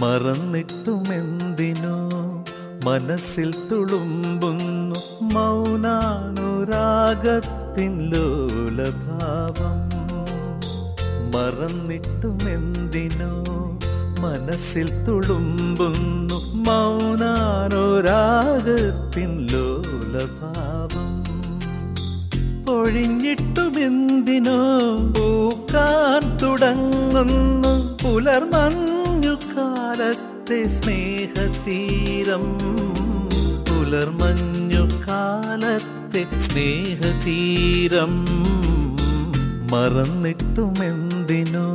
മറന്നിട്ടുമെന്തിനോ? മനസ്സിൽ തുളുമ്പുന്നു മൗനാനുരാഗത്തിൻ ലോലഭാവം. മറന്നിട്ടുമെന്തിനോ? മനസ്സിൽ തുളുമ്പുന്നു മൗനാനുരാഗത്തിൻ ലോലഭാവം. ഒഴിഞ്ഞിട്ടുമെന്തിനോ? പൂക്കാൻ തുടങ്ങുന്നു പുലർമഞ്ഞു കാലത്തെ സ്നേഹതീരം പുലർമഞ്ഞു കാലത്തെ സ്നേഹതീരം. മറന്നിട്ടുമെന്തിനോ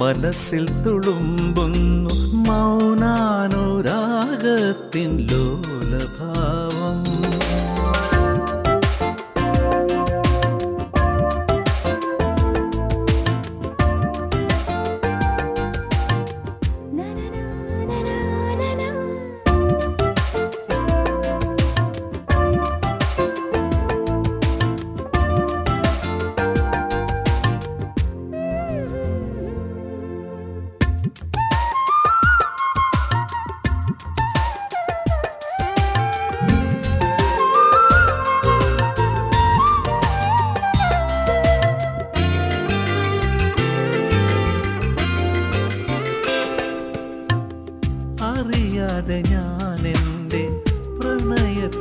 മനസ്സിൽ തുളുമ്പുന്നു മൗനാനുരാഗത്തിൻ ലോലഭാവം.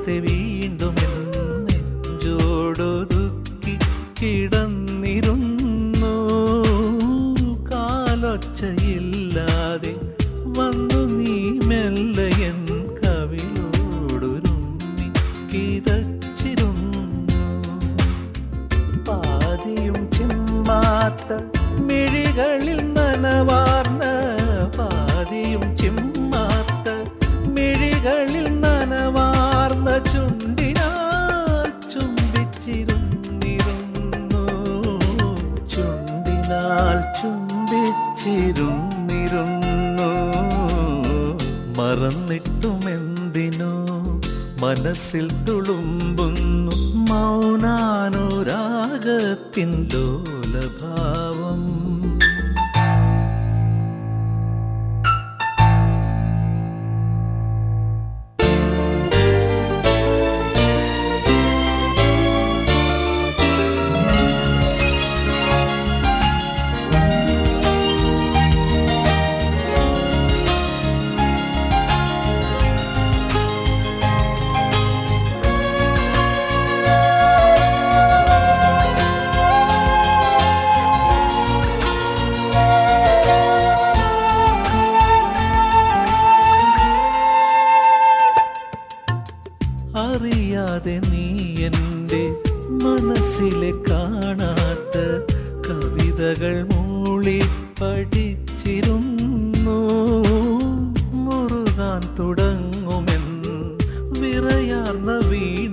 പ്രണയത്തെ വീണ്ടും നെഞ്ചോടൊതുക്കി കിടന്നിരുന്നു. കാലൊച്ചയില്ലാതെ വന്നു നീ കിതച്ചിരുന്നു. പാതിയും ചിമ്മാത്ത മിഴികളിൽ മറന്നിട്ടുമെന്തിനോ? മനസ്സിൽ തുളുമ്പുന്നു മൗനാനുരാഗത്തിൻ ലോലഭാവം. മനസ്സിലെ കാണാത്ത കവിതകൾ മൂളി പഠിച്ചിരുന്നു. മുറുകാൻ തുടങ്ങുമെന്ന് വിറയാർന്ന വീണയെ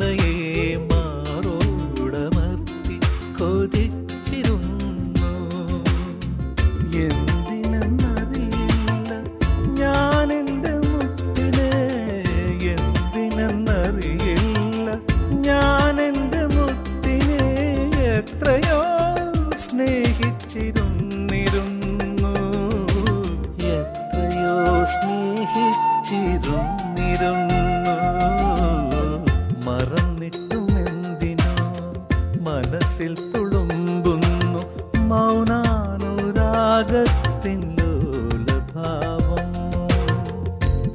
മനസ്സിൽ തുളുമ്പുന്നു മൗനാനുരാഗത്തിൻ ലോലഭാവം.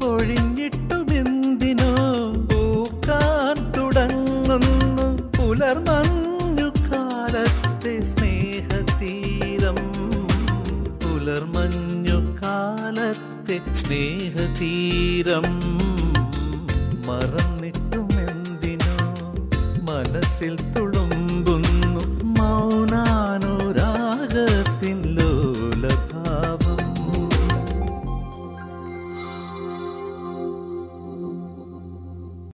ഒഴിഞ്ഞിട്ടുമെന്തിനോ പൂക്കാൻ തുടങ്ങുന്നു പുലർമഞ്ഞു കാലത്തെ സ്നേഹതീരം. പുലർമഞ്ഞു കാലത്തെ സ്നേഹതീരം. മറന്നിട്ടുമെന്തിനോ മനസ്സിൽ തുള